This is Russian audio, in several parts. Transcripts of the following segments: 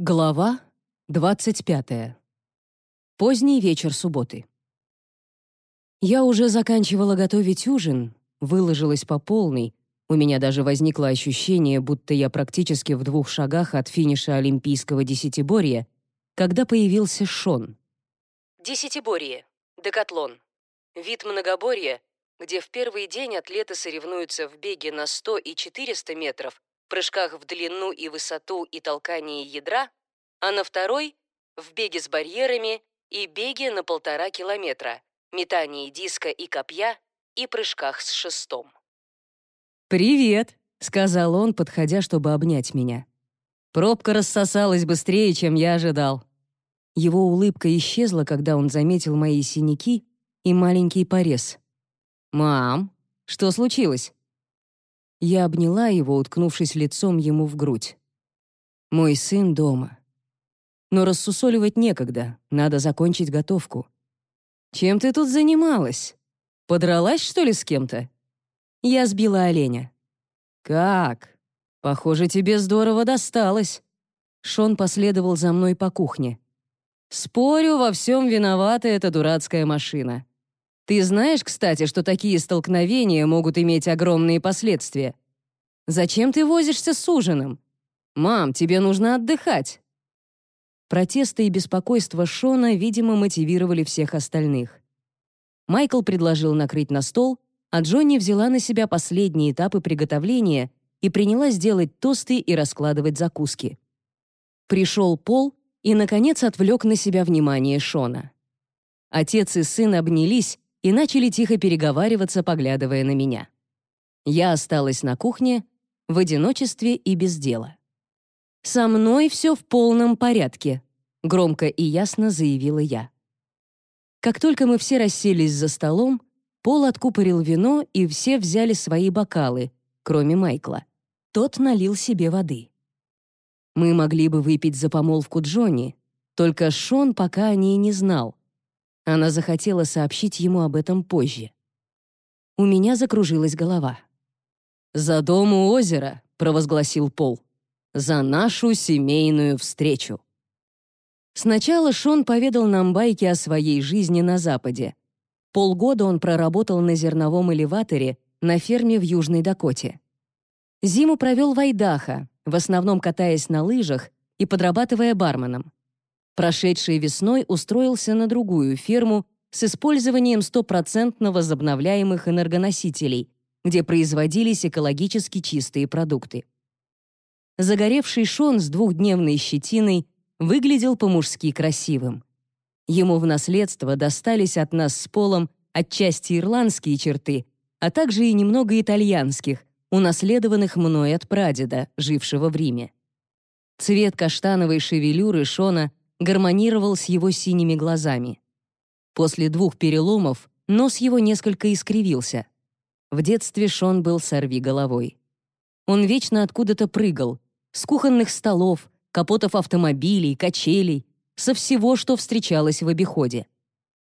Глава 25. Поздний вечер субботы. Я уже заканчивала готовить ужин, выложилась по полной. У меня даже возникло ощущение, будто я практически в двух шагах от финиша Олимпийского десятиборья, когда появился Шон. Десятиборье. Декатлон. Вид многоборья, где в первый день атлеты соревнуются в беге на 100 и 400 метров, прыжках в длину и высоту и толкании ядра, а на второй — в беге с барьерами и беге на полтора километра, метании диска и копья и прыжках с шестом. «Привет», — сказал он, подходя, чтобы обнять меня. Пробка рассосалась быстрее, чем я ожидал. Его улыбка исчезла, когда он заметил мои синяки и маленький порез. «Мам, что случилось?» Я обняла его, уткнувшись лицом ему в грудь. «Мой сын дома. Но рассусоливать некогда, надо закончить готовку». «Чем ты тут занималась? Подралась, что ли, с кем-то?» Я сбила оленя. «Как? Похоже, тебе здорово досталось». Шон последовал за мной по кухне. «Спорю, во всем виновата эта дурацкая машина. Ты знаешь, кстати, что такие столкновения могут иметь огромные последствия? Зачем ты возишься с ужином? Мам, тебе нужно отдыхать. Протесты и беспокойство Шона, видимо, мотивировали всех остальных. Майкл предложил накрыть на стол, а Джонни взяла на себя последние этапы приготовления и принялась делать тосты и раскладывать закуски. Пришел Пол и, наконец, отвлек на себя внимание Шона. Отец и сын обнялись, и начали тихо переговариваться, поглядывая на меня. Я осталась на кухне в одиночестве и без дела. «Со мной все в полном порядке», — громко и ясно заявила я. Как только мы все расселись за столом, Пол откупорил вино, и все взяли свои бокалы, кроме Майкла. Тот налил себе воды. Мы могли бы выпить за помолвку Джонни, только Шон пока о ней не знал, она захотела сообщить ему об этом позже. У меня закружилась голова. «За дом у озера», — провозгласил Пол. «За нашу семейную встречу». Сначала Шон поведал нам байки о своей жизни на Западе. Полгода он проработал на зерновом элеваторе на ферме в Южной Дакоте. Зиму провел в Айдахо, в основном катаясь на лыжах и подрабатывая барменом. Прошедшей весной устроился на другую ферму с использованием стопроцентно возобновляемых энергоносителей, где производились экологически чистые продукты. Загоревший Шон с двухдневной щетиной выглядел по-мужски красивым. Ему в наследство достались от нас с Полом отчасти ирландские черты, а также и немного итальянских, унаследованных мной от прадеда, жившего в Риме. Цвет каштановой шевелюры Шона гармонировал с его синими глазами. После двух переломов нос его несколько искривился. В детстве Шон был сорви головой. Он вечно откуда-то прыгал, с кухонных столов, капотов автомобилей, качелей, со всего, что встречалось в обиходе.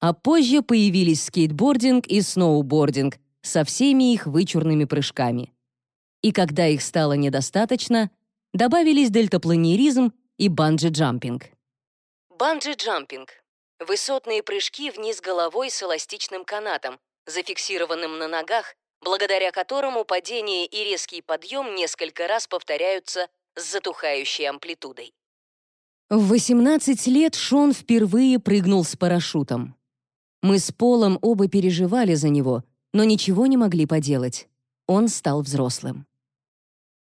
А позже появились скейтбординг и сноубординг со всеми их вычурными прыжками. И когда их стало недостаточно, добавились дельтапланеризм и банджи-джампинг. Банджи-джампинг — высотные прыжки вниз головой с эластичным канатом, зафиксированным на ногах, благодаря которому падение и резкий подъем несколько раз повторяются с затухающей амплитудой. В 18 лет Шон впервые прыгнул с парашютом. Мы с Полом оба переживали за него, но ничего не могли поделать. Он стал взрослым.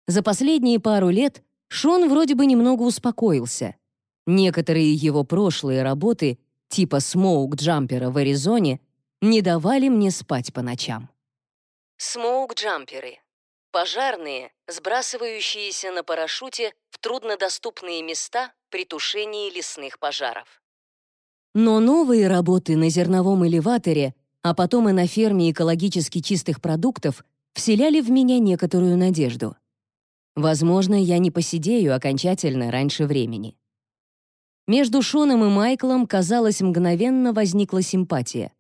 За последние пару лет Шон вроде бы немного успокоился — Некоторые его прошлые работы, типа смоук-джампера в Аризоне, не давали мне спать по ночам. Смоук-джамперы — пожарные, сбрасывающиеся на парашюте в труднодоступные места при тушении лесных пожаров. Но новые работы на зерновом элеваторе, а потом и на ферме экологически чистых продуктов вселяли в меня некоторую надежду. Возможно, я не посидею окончательно раньше времени. Между Шоном и Майклом, казалось, мгновенно возникла симпатия.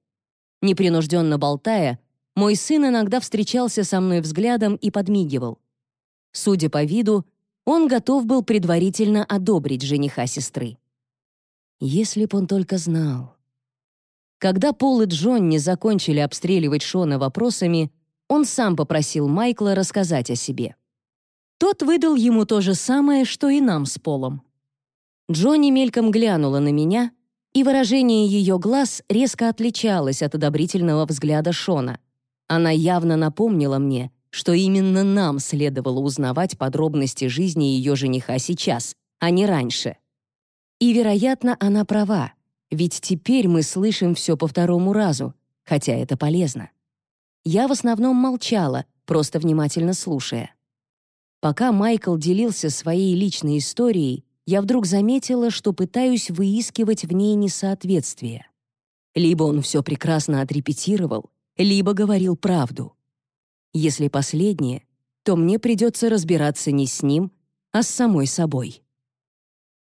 Непринужденно болтая, мой сын иногда встречался со мной взглядом и подмигивал. Судя по виду, он готов был предварительно одобрить жениха сестры. Если б он только знал. Когда Пол и Джонни закончили обстреливать Шона вопросами, он сам попросил Майкла рассказать о себе. Тот выдал ему то же самое, что и нам с Полом. Джонни мельком глянула на меня, и выражение ее глаз резко отличалось от одобрительного взгляда Шона. Она явно напомнила мне, что именно нам следовало узнавать подробности жизни ее жениха сейчас, а не раньше. И, вероятно, она права, ведь теперь мы слышим все по второму разу, хотя это полезно. Я в основном молчала, просто внимательно слушая. Пока Майкл делился своей личной историей, я вдруг заметила, что пытаюсь выискивать в ней несоответствие. Либо он все прекрасно отрепетировал, либо говорил правду. Если последнее, то мне придется разбираться не с ним, а с самой собой.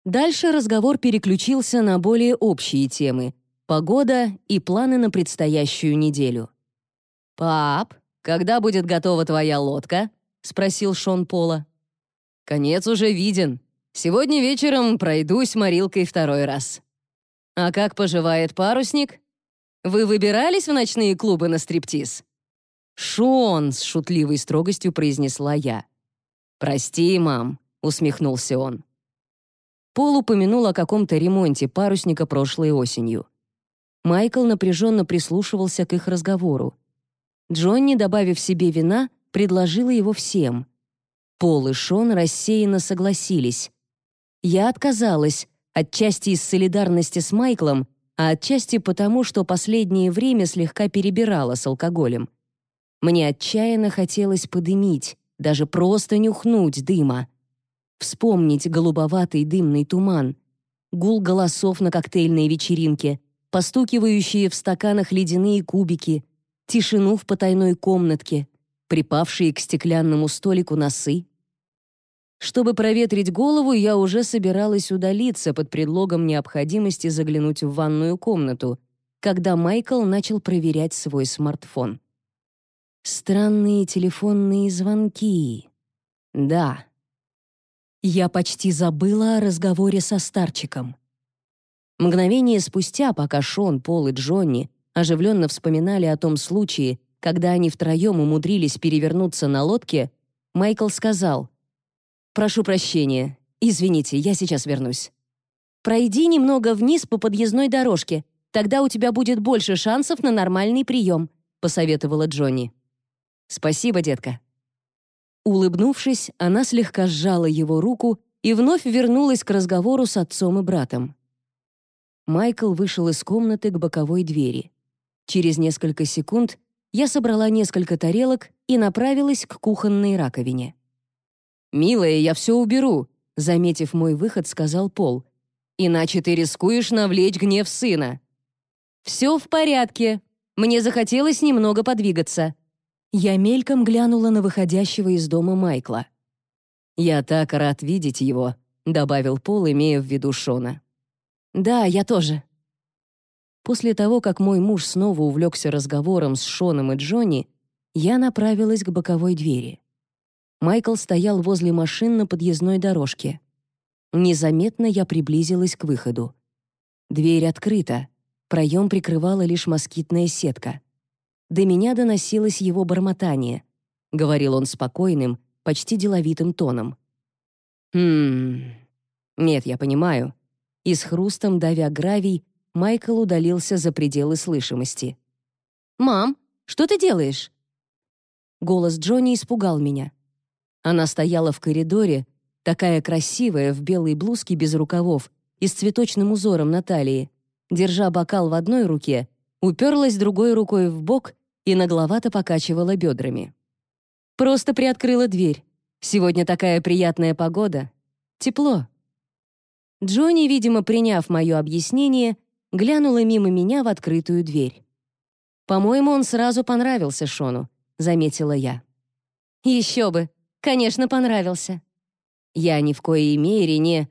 Дальше разговор переключился на более общие темы — погода и планы на предстоящую неделю. «Пап, когда будет готова твоя лодка?» — спросил Шон Пола. «Конец уже виден. Сегодня вечером пройдусь морилкой второй раз». «А как поживает парусник? Вы выбирались в ночные клубы на стриптиз?» «Шон!» — с шутливой строгостью произнесла я. «Прости, мам», — усмехнулся он. Пол упомянул о каком-то ремонте парусника прошлой осенью. Майкл напряженно прислушивался к их разговору. Джонни, добавив себе вина, предложила его всем. Пол и Шон рассеянно согласились. Я отказалась, отчасти из солидарности с Майклом, а отчасти потому, что последнее время слегка перебирала с алкоголем. Мне отчаянно хотелось подымить, даже просто нюхнуть дыма. Вспомнить голубоватый дымный туман, гул голосов на коктейльной вечеринке, постукивающие в стаканах ледяные кубики, тишину в потайной комнатке, припавшие к стеклянному столику носы. Чтобы проветрить голову, я уже собиралась удалиться под предлогом необходимости заглянуть в ванную комнату, когда Майкл начал проверять свой смартфон. Странные телефонные звонки. Да. Я почти забыла о разговоре со старчиком. Мгновение спустя, пока Шон, Пол и Джонни оживленно вспоминали о том случае, когда они втроем умудрились перевернуться на лодке, Майкл сказал, «Прошу прощения. Извините, я сейчас вернусь. Пройди немного вниз по подъездной дорожке, тогда у тебя будет больше шансов на нормальный прием», посоветовала Джонни. «Спасибо, детка». Улыбнувшись, она слегка сжала его руку и вновь вернулась к разговору с отцом и братом. Майкл вышел из комнаты к боковой двери. Через несколько секунд я собрала несколько тарелок и направилась к кухонной раковине. «Милая, я все уберу», — заметив мой выход, сказал Пол. «Иначе ты рискуешь навлечь гнев сына». «Все в порядке. Мне захотелось немного подвигаться», я мельком глянула на выходящего из дома Майкла. «Я так рад видеть его», — добавил Пол, имея в виду Шона. «Да, я тоже». После того, как мой муж снова увлекся разговором с Шоном и Джонни, я направилась к боковой двери. Майкл стоял возле машин на подъездной дорожке. Незаметно я приблизилась к выходу. Дверь открыта, проем прикрывала лишь москитная сетка до меня доносилось его бормотание. Говорил он спокойным, почти деловитым тоном. «Хм... Нет, я понимаю». И с хрустом, давя гравий, Майкл удалился за пределы слышимости. «Мам, что ты делаешь?» Голос Джонни испугал меня. Она стояла в коридоре, такая красивая, в белой блузке без рукавов и с цветочным узором на талии, держа бокал в одной руке, уперлась другой рукой в бок и нагловато покачивала бедрами. Просто приоткрыла дверь. Сегодня такая приятная погода. Тепло. Джонни, видимо, приняв мое объяснение, глянула мимо меня в открытую дверь. «По-моему, он сразу понравился Шону», — заметила я. «Еще бы! Конечно, понравился!» «Я ни в коей мере не...»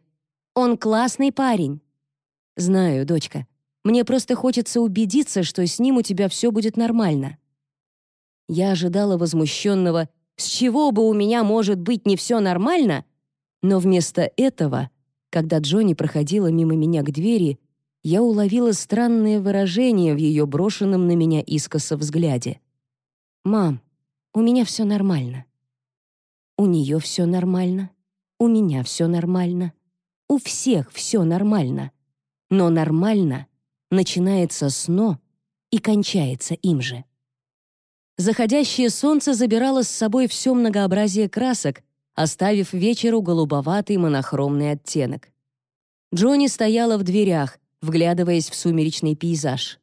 «Он классный парень!» «Знаю, дочка. Мне просто хочется убедиться, что с ним у тебя все будет нормально». Я ожидала возмущенного «С чего бы у меня может быть не все нормально?» Но вместо этого, когда Джонни проходила мимо меня к двери, я уловила странное выражение в ее брошенном на меня искоса взгляде. «Мам, у меня все нормально». У нее все нормально, у меня все нормально, у всех все нормально. Но нормально начинается с «но» и кончается им же. Заходящее солнце забирало с собой все многообразие красок, оставив вечеру голубоватый монохромный оттенок. Джонни стояла в дверях, вглядываясь в сумеречный пейзаж.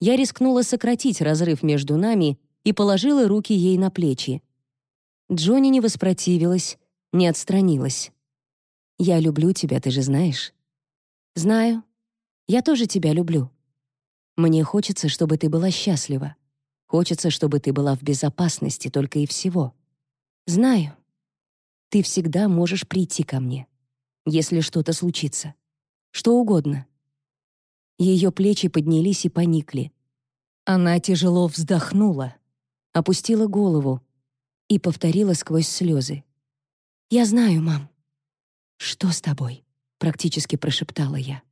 Я рискнула сократить разрыв между нами и положила руки ей на плечи. Джонни не воспротивилась, не отстранилась. «Я люблю тебя, ты же знаешь». «Знаю. Я тоже тебя люблю. Мне хочется, чтобы ты была счастлива. Хочется, чтобы ты была в безопасности только и всего. Знаю. Ты всегда можешь прийти ко мне, если что-то случится. Что угодно». Ее плечи поднялись и поникли. Она тяжело вздохнула, опустила голову и повторила сквозь слезы. «Я знаю, мам». «Что с тобой?» — практически прошептала я.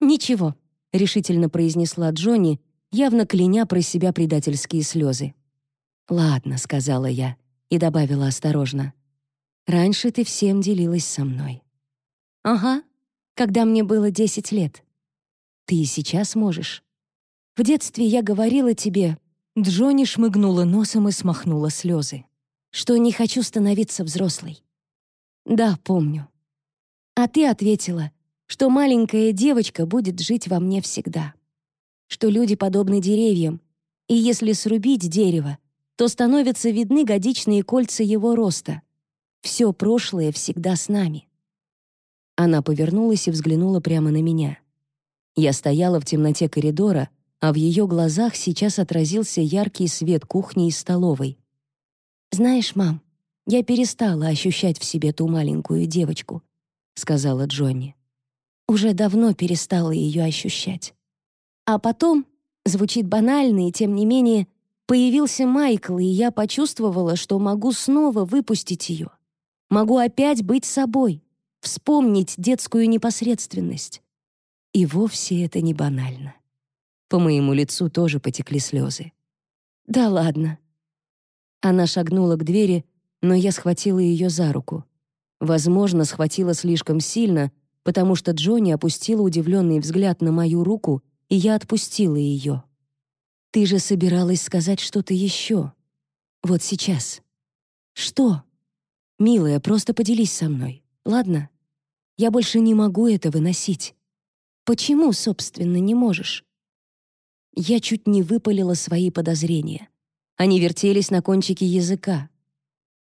«Ничего», — решительно произнесла Джонни, явно кляня про себя предательские слезы. «Ладно», — сказала я и добавила осторожно. «Раньше ты всем делилась со мной». «Ага, когда мне было десять лет. Ты и сейчас можешь. В детстве я говорила тебе...» Джонни шмыгнула носом и смахнула слезы. «Что не хочу становиться взрослой. «Да, помню». А ты ответила, что маленькая девочка будет жить во мне всегда. Что люди подобны деревьям, и если срубить дерево, то становятся видны годичные кольца его роста. Все прошлое всегда с нами. Она повернулась и взглянула прямо на меня. Я стояла в темноте коридора, а в ее глазах сейчас отразился яркий свет кухни и столовой. «Знаешь, мам, «Я перестала ощущать в себе ту маленькую девочку», — сказала Джонни. «Уже давно перестала ее ощущать. А потом, звучит банально и тем не менее, появился Майкл, и я почувствовала, что могу снова выпустить ее. Могу опять быть собой, вспомнить детскую непосредственность. И вовсе это не банально. По моему лицу тоже потекли слезы. «Да ладно». Она шагнула к двери, но я схватила ее за руку. Возможно, схватила слишком сильно, потому что Джонни опустила удивленный взгляд на мою руку, и я отпустила ее. «Ты же собиралась сказать что-то еще. Вот сейчас». «Что?» «Милая, просто поделись со мной, ладно? Я больше не могу это выносить». «Почему, собственно, не можешь?» Я чуть не выпалила свои подозрения. Они вертелись на кончике языка.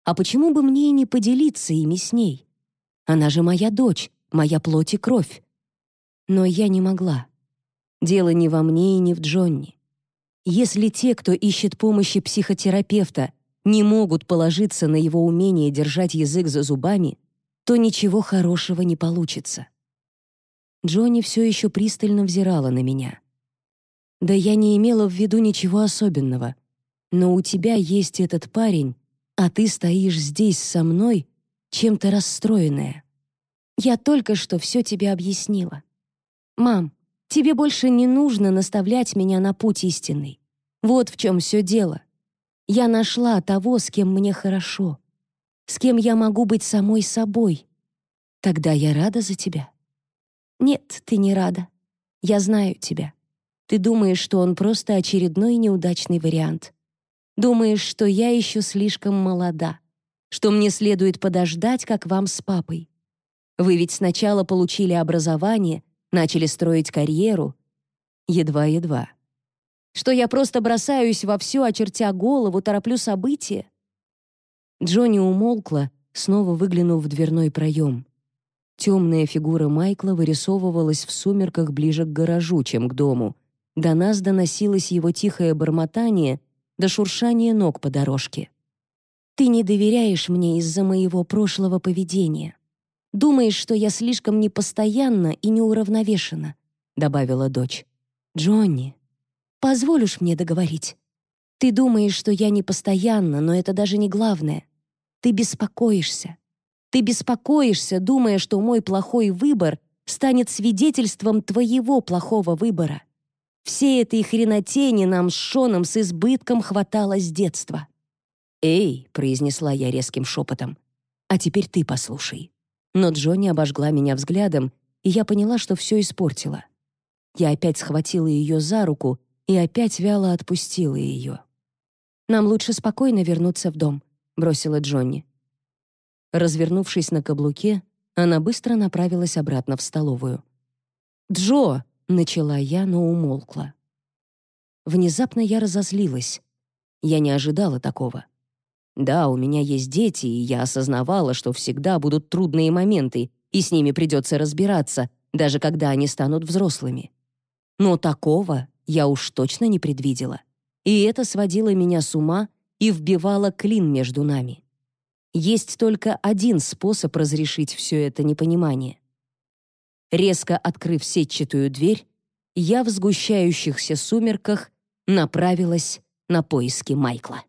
А почему бы мне и не поделиться ими с ней? Она же моя дочь, моя плоть и кровь. Но я не могла. Дело не во мне и не в Джонни. Если те, кто ищет помощи психотерапевта, не могут положиться на его умение держать язык за зубами, то ничего хорошего не получится. Джонни все еще пристально взирала на меня. «Да я не имела в виду ничего особенного. Но у тебя есть этот парень, а ты стоишь здесь со мной, чем-то расстроенная. Я только что все тебе объяснила. Мам, тебе больше не нужно наставлять меня на путь истинный. Вот в чем все дело. Я нашла того, с кем мне хорошо, с кем я могу быть самой собой. Тогда я рада за тебя. Нет, ты не рада. Я знаю тебя. Ты думаешь, что он просто очередной неудачный вариант. Думаешь, что я еще слишком молода, что мне следует подождать, как вам с папой. Вы ведь сначала получили образование, начали строить карьеру. Едва-едва. Что я просто бросаюсь во все, очертя голову, тороплю события. Джонни умолкла, снова выглянув в дверной проем. Темная фигура Майкла вырисовывалась в сумерках ближе к гаражу, чем к дому. До нас доносилось его тихое бормотание — до шуршания ног по дорожке. «Ты не доверяешь мне из-за моего прошлого поведения. Думаешь, что я слишком непостоянна и неуравновешена», — добавила дочь. «Джонни, позволишь мне договорить? Ты думаешь, что я непостоянна, но это даже не главное. Ты беспокоишься. Ты беспокоишься, думая, что мой плохой выбор станет свидетельством твоего плохого выбора. Всей этой хренотени нам с Шоном с избытком хватало с детства. «Эй», — произнесла я резким шепотом, — «а теперь ты послушай». Но Джонни обожгла меня взглядом, и я поняла, что все испортила. Я опять схватила ее за руку и опять вяло отпустила ее. «Нам лучше спокойно вернуться в дом», — бросила Джонни. Развернувшись на каблуке, она быстро направилась обратно в столовую. «Джо!» — начала я, но умолкла. Внезапно я разозлилась. Я не ожидала такого. Да, у меня есть дети, и я осознавала, что всегда будут трудные моменты, и с ними придется разбираться, даже когда они станут взрослыми. Но такого я уж точно не предвидела. И это сводило меня с ума и вбивало клин между нами. Есть только один способ разрешить все это непонимание. Резко открыв сетчатую дверь, я в сгущающихся сумерках направилась на поиски Майкла.